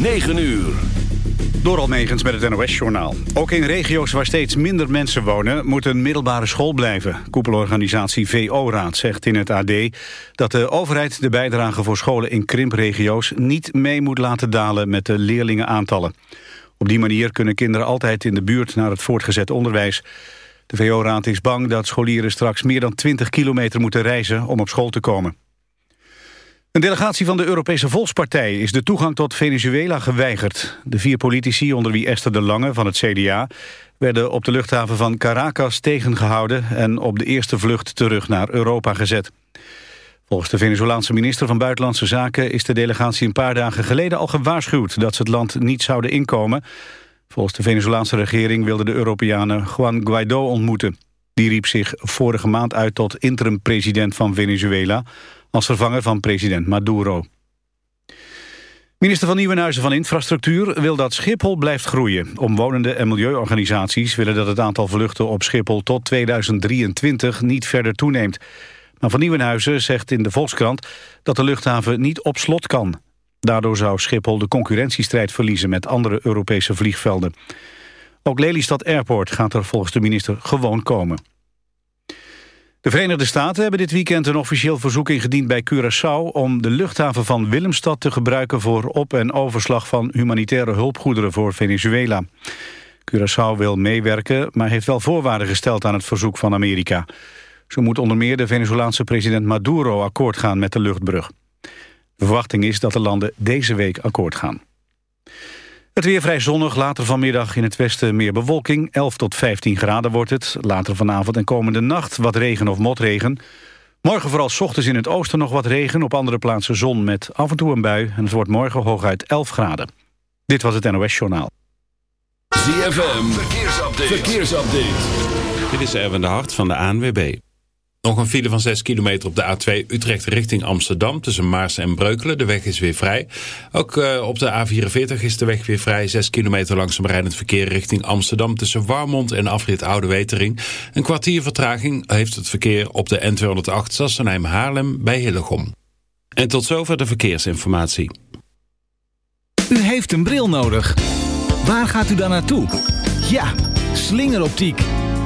9 uur. Door Almegens met het NOS-journaal. Ook in regio's waar steeds minder mensen wonen... moet een middelbare school blijven. Koepelorganisatie VO-raad zegt in het AD... dat de overheid de bijdrage voor scholen in krimpregio's... niet mee moet laten dalen met de leerlingenaantallen. Op die manier kunnen kinderen altijd in de buurt naar het voortgezet onderwijs. De VO-raad is bang dat scholieren straks meer dan 20 kilometer moeten reizen... om op school te komen. Een delegatie van de Europese Volkspartij is de toegang tot Venezuela geweigerd. De vier politici, onder wie Esther de Lange van het CDA... werden op de luchthaven van Caracas tegengehouden... en op de eerste vlucht terug naar Europa gezet. Volgens de Venezolaanse minister van Buitenlandse Zaken... is de delegatie een paar dagen geleden al gewaarschuwd... dat ze het land niet zouden inkomen. Volgens de Venezolaanse regering wilden de Europeanen Juan Guaido ontmoeten. Die riep zich vorige maand uit tot interim-president van Venezuela als vervanger van president Maduro. Minister van Nieuwenhuizen van Infrastructuur wil dat Schiphol blijft groeien. Omwonenden en milieuorganisaties willen dat het aantal vluchten op Schiphol tot 2023 niet verder toeneemt. Maar Van Nieuwenhuizen zegt in de Volkskrant dat de luchthaven niet op slot kan. Daardoor zou Schiphol de concurrentiestrijd verliezen met andere Europese vliegvelden. Ook Lelystad Airport gaat er volgens de minister gewoon komen. De Verenigde Staten hebben dit weekend een officieel verzoek ingediend bij Curaçao om de luchthaven van Willemstad te gebruiken voor op- en overslag van humanitaire hulpgoederen voor Venezuela. Curaçao wil meewerken, maar heeft wel voorwaarden gesteld aan het verzoek van Amerika. Zo moet onder meer de Venezolaanse president Maduro akkoord gaan met de luchtbrug. De verwachting is dat de landen deze week akkoord gaan. Het weer vrij zonnig, later vanmiddag in het westen meer bewolking. 11 tot 15 graden wordt het. Later vanavond en komende nacht wat regen of motregen. Morgen vooral s ochtends in het oosten nog wat regen. Op andere plaatsen zon met af en toe een bui. En het wordt morgen hooguit 11 graden. Dit was het NOS Journaal. ZFM, verkeersupdate. verkeersupdate. Dit is Erwin de Hart van de ANWB. Nog een file van 6 kilometer op de A2 Utrecht richting Amsterdam... tussen Maarsen en Breukelen. De weg is weer vrij. Ook uh, op de A44 is de weg weer vrij. 6 kilometer langzaam rijdend verkeer richting Amsterdam... tussen Warmond en afrit Oude Wetering. Een kwartier vertraging heeft het verkeer op de N208 Sassenheim-Haarlem bij Hillegom. En tot zover de verkeersinformatie. U heeft een bril nodig. Waar gaat u dan naartoe? Ja, slingeroptiek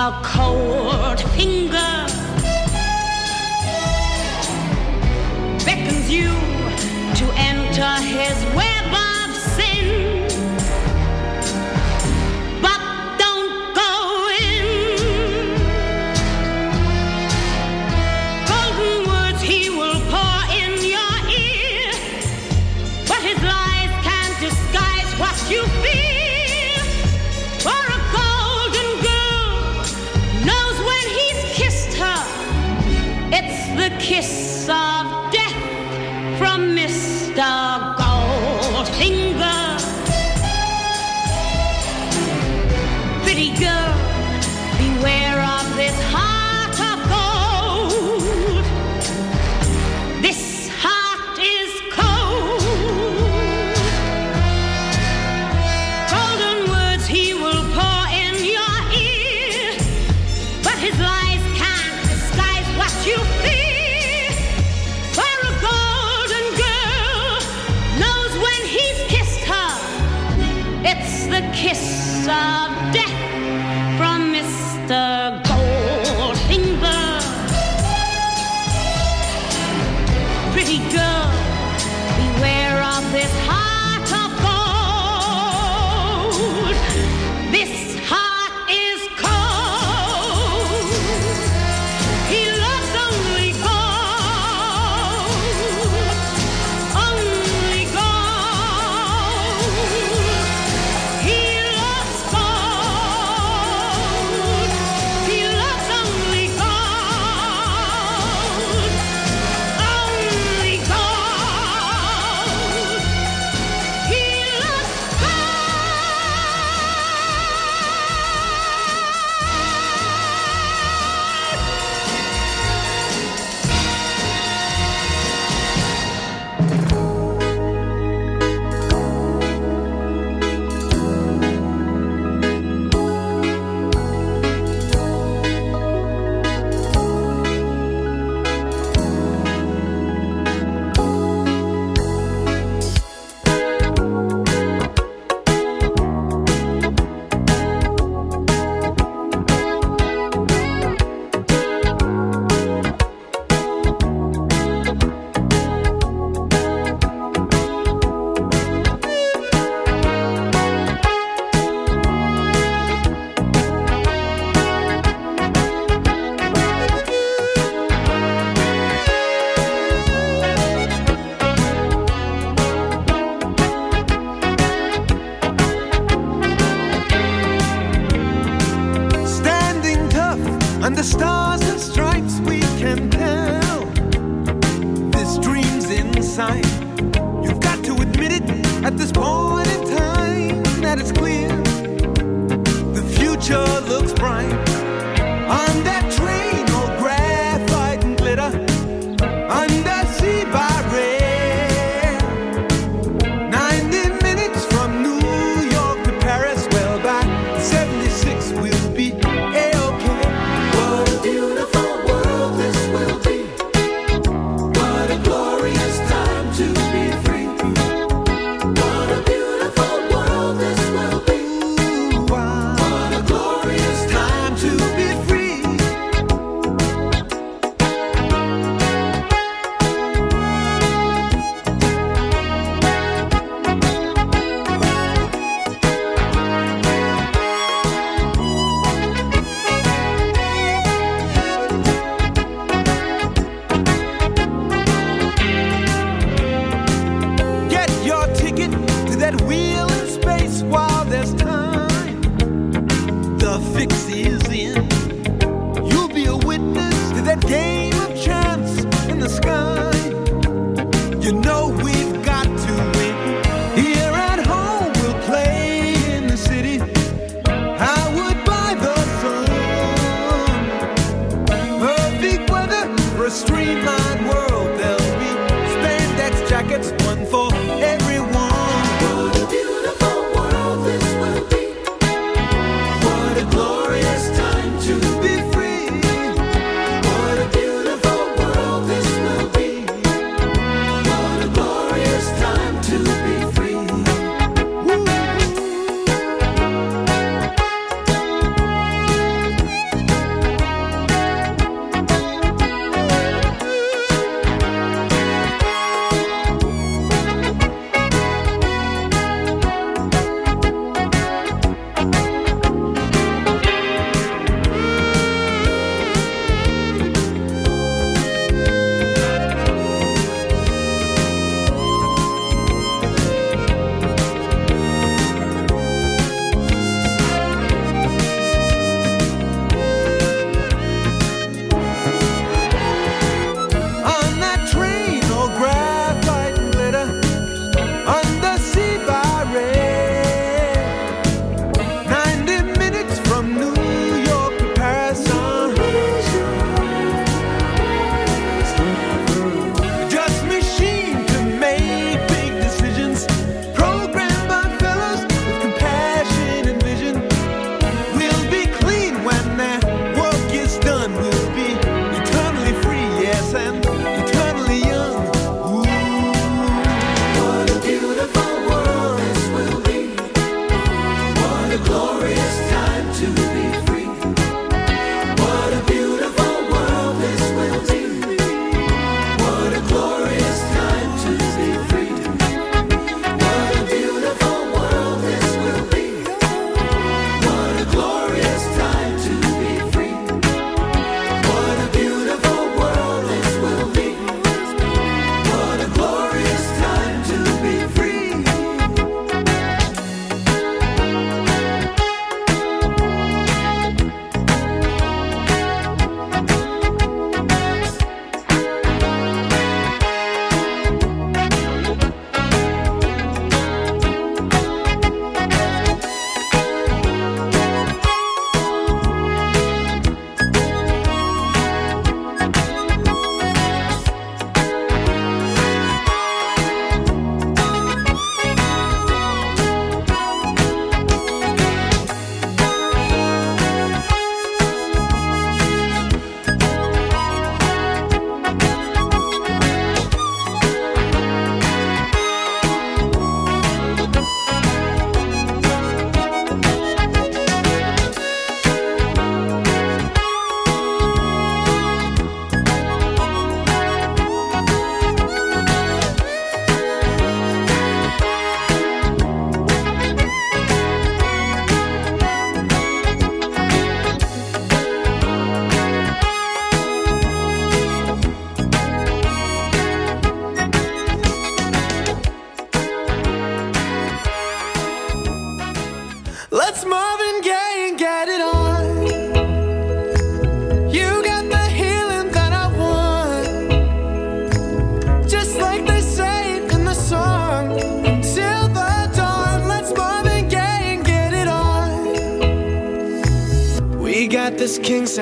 A cold finger. Kiss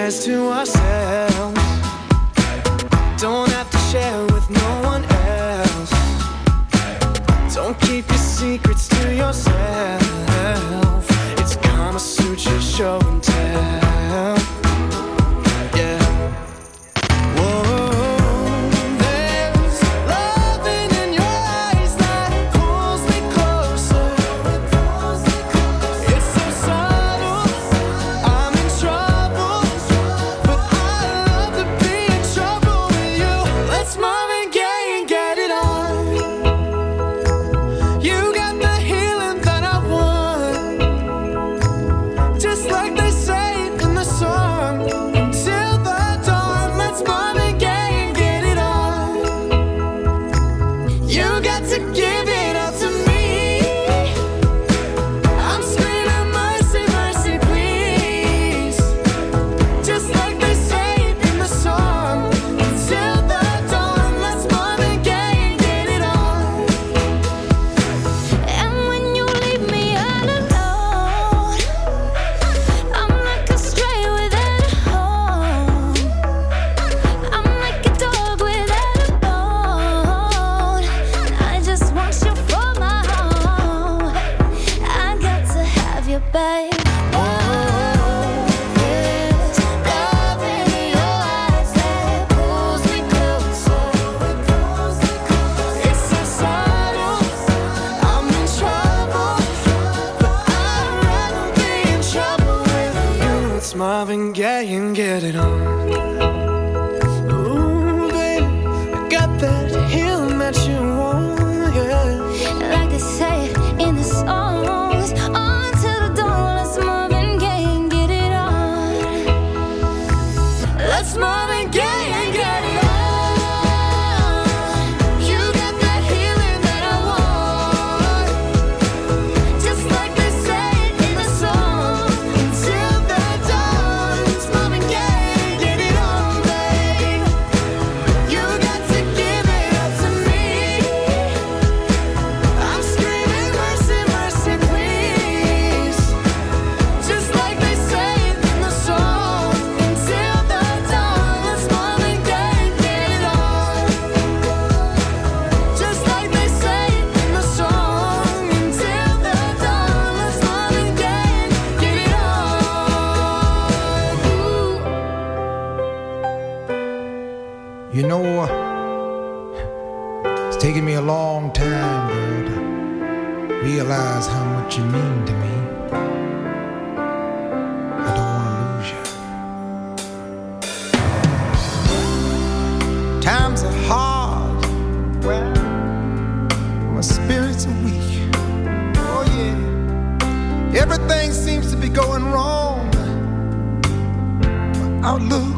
as to how much you mean to me. I don't want to lose you. Times are hard. Well, my spirits are weak. Oh, yeah. Everything seems to be going wrong. My outlook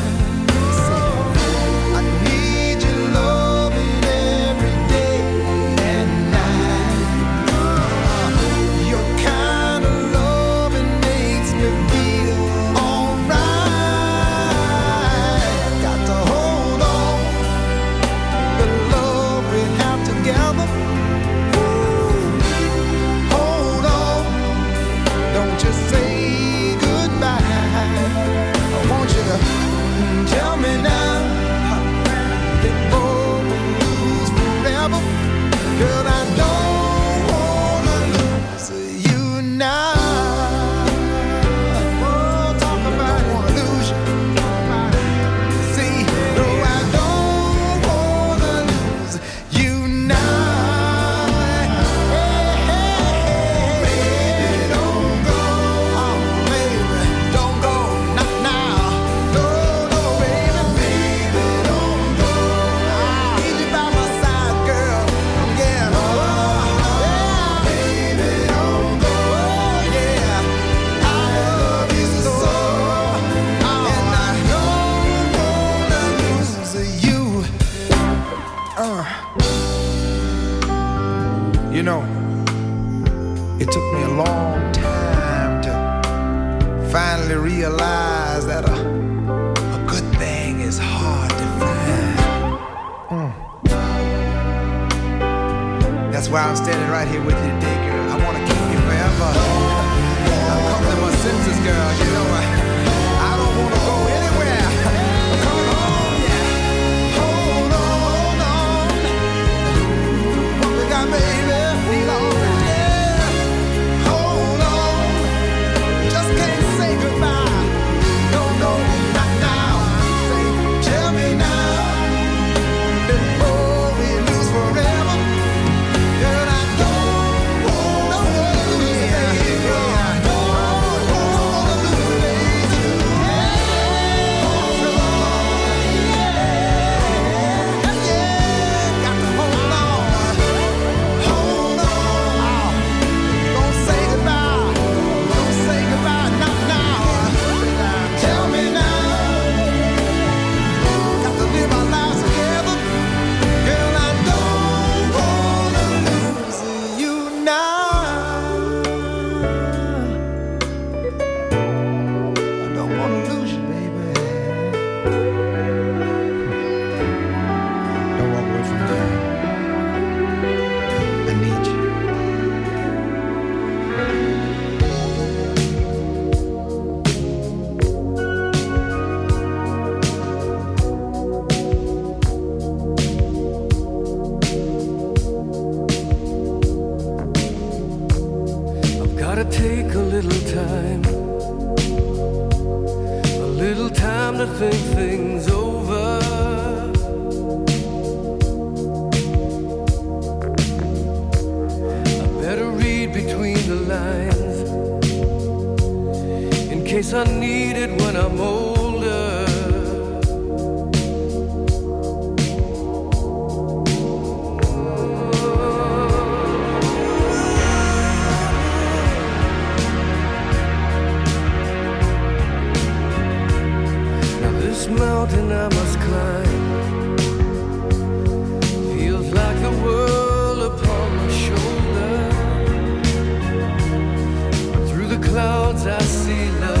clouds I see love.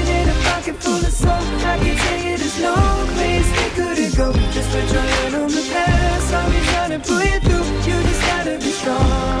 I can say there's no place we couldn't go. Just put your hand on the past. I'll be trying to pull you through. You just gotta be strong.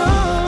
Oh.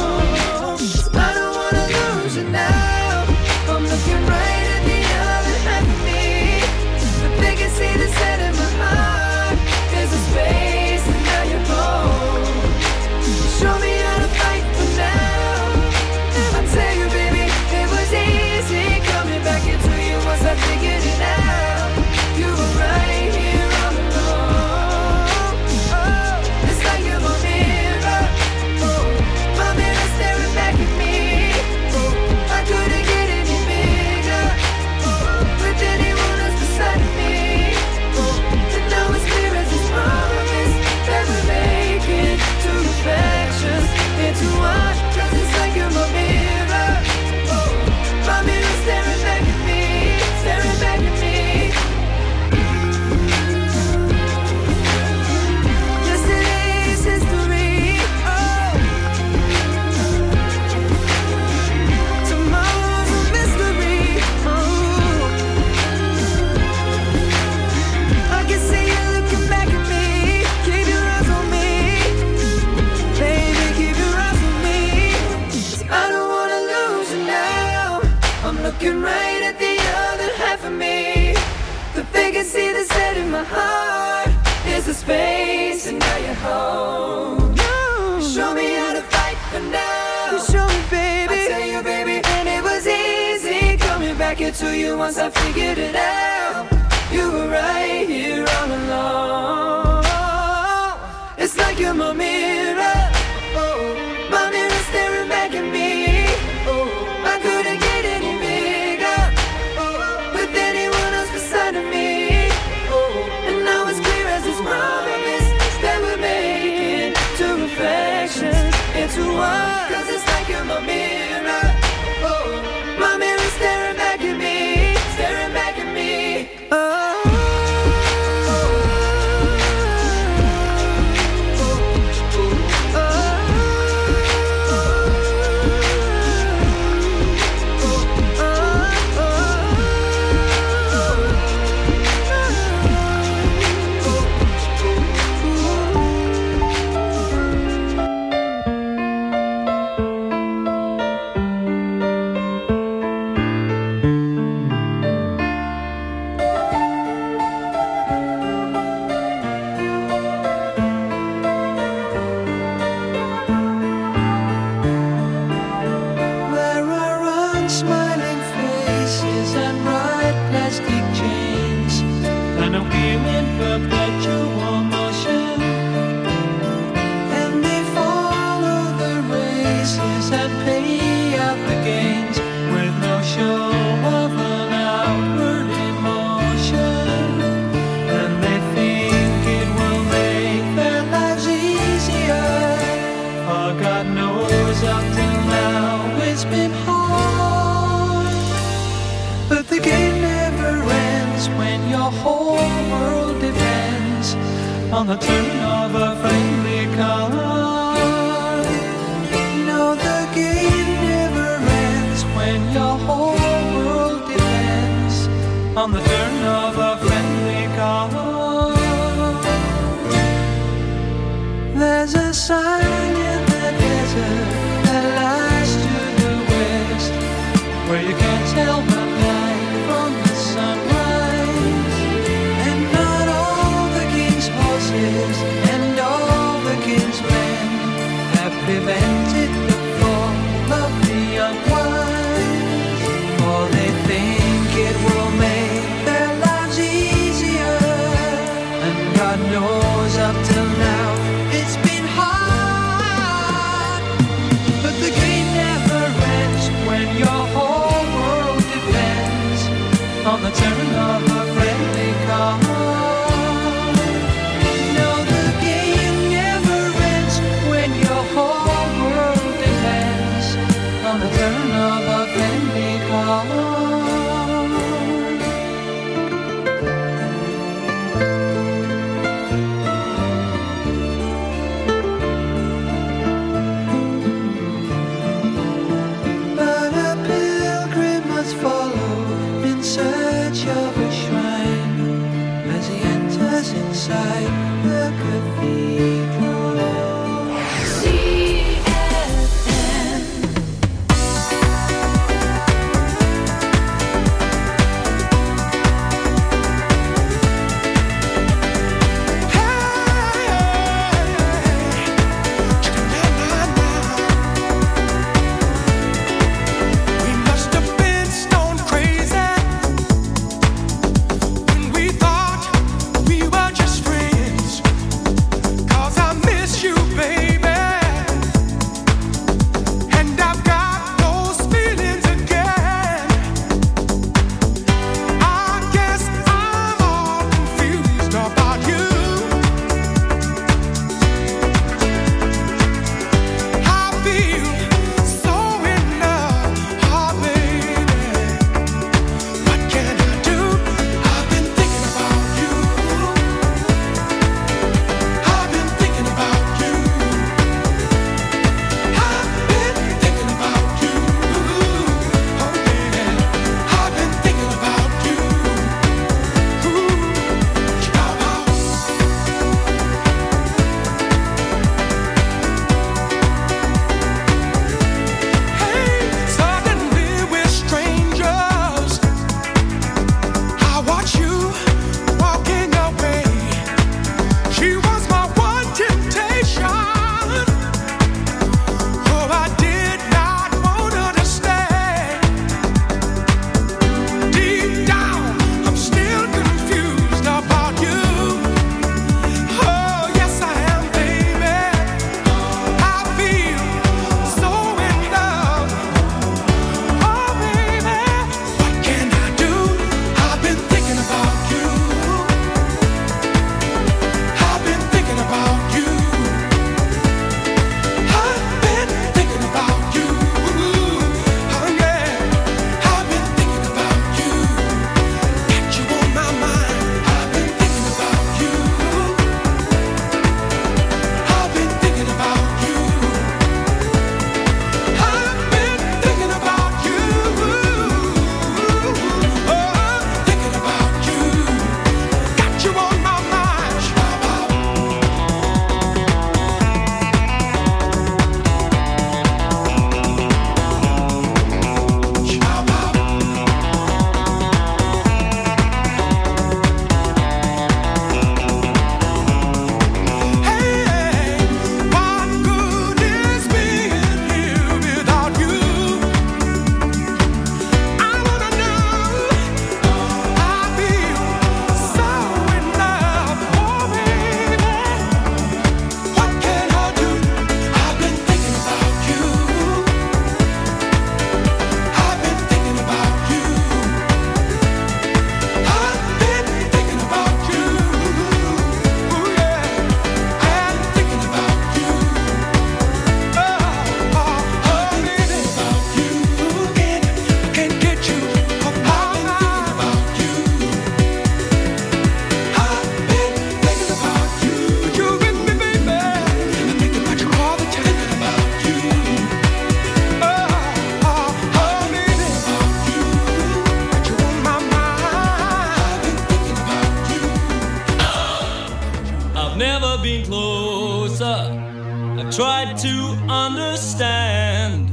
understand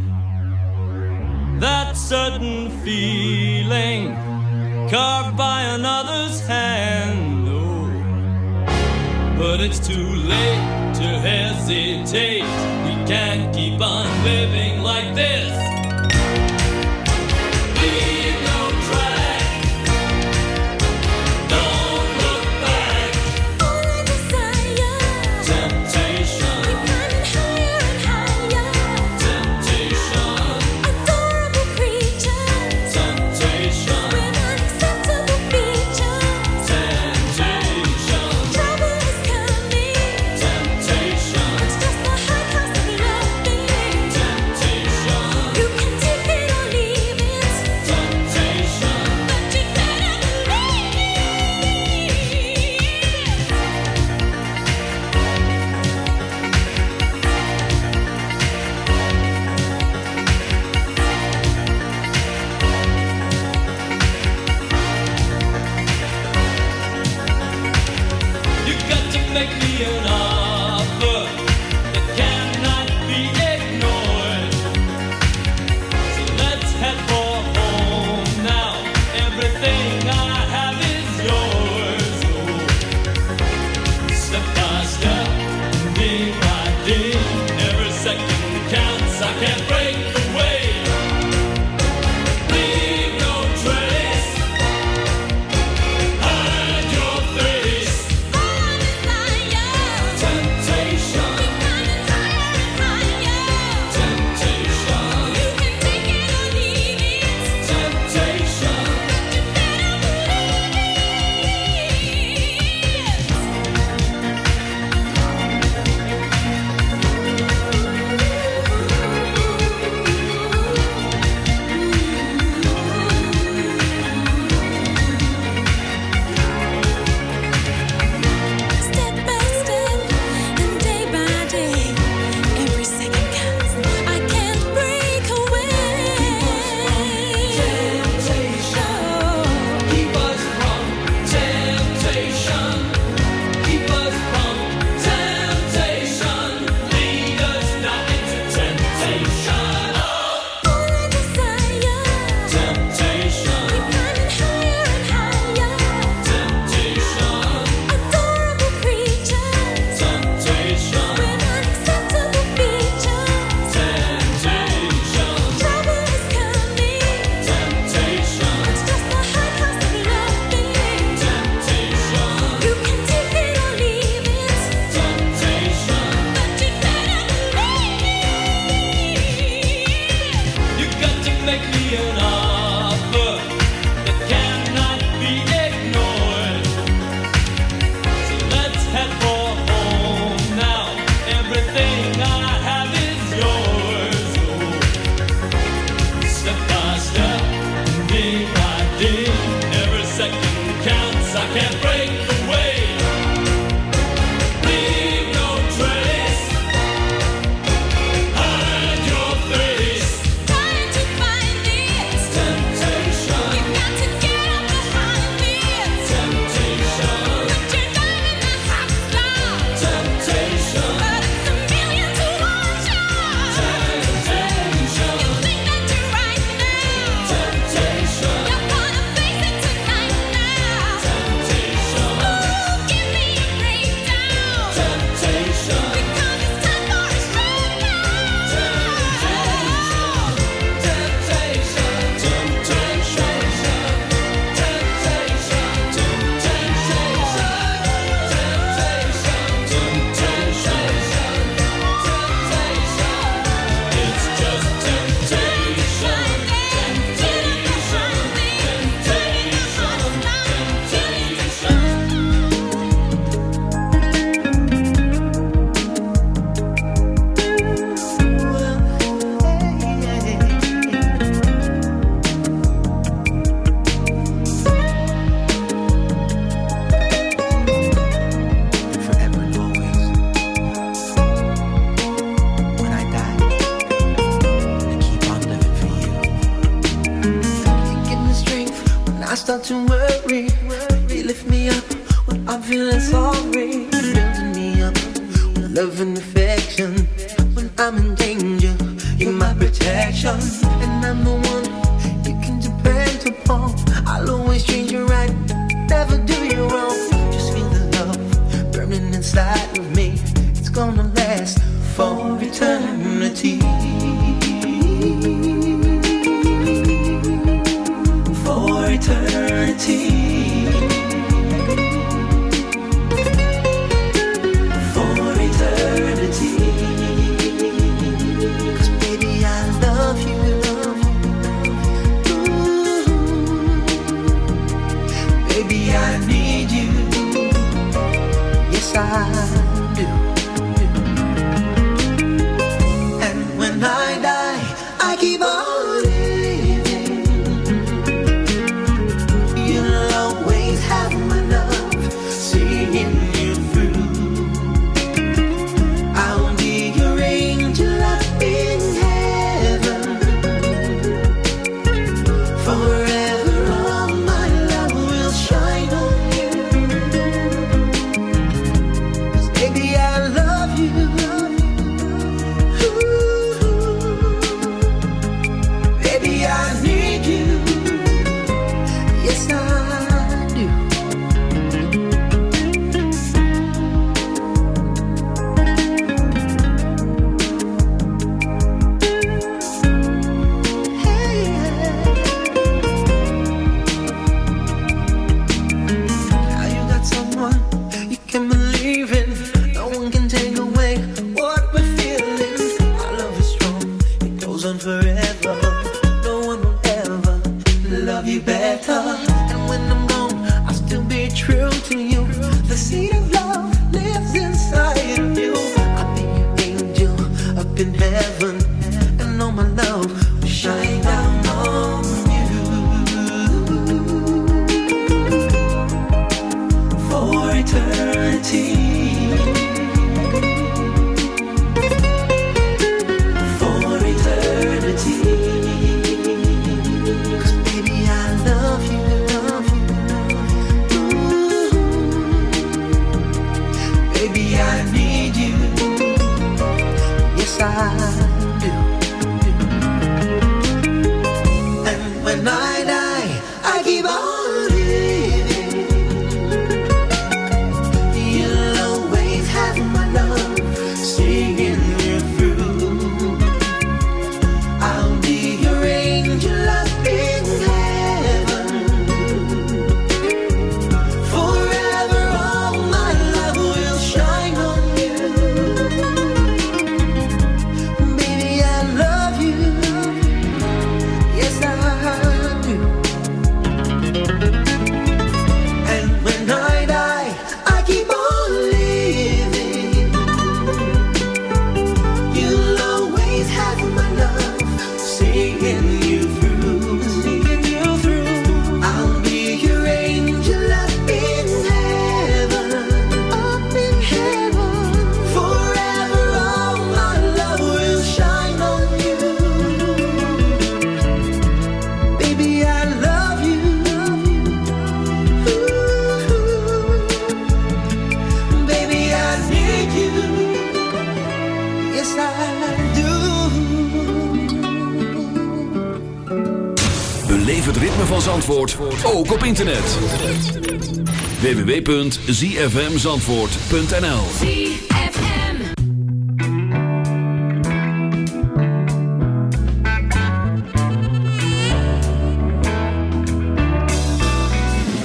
that certain feeling carved by another's hand. Oh. But it's too late to hesitate. We can't keep on living like this. op internet. www.zfmzandvoort.nl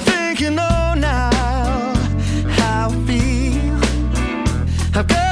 Think you now how I feel I've got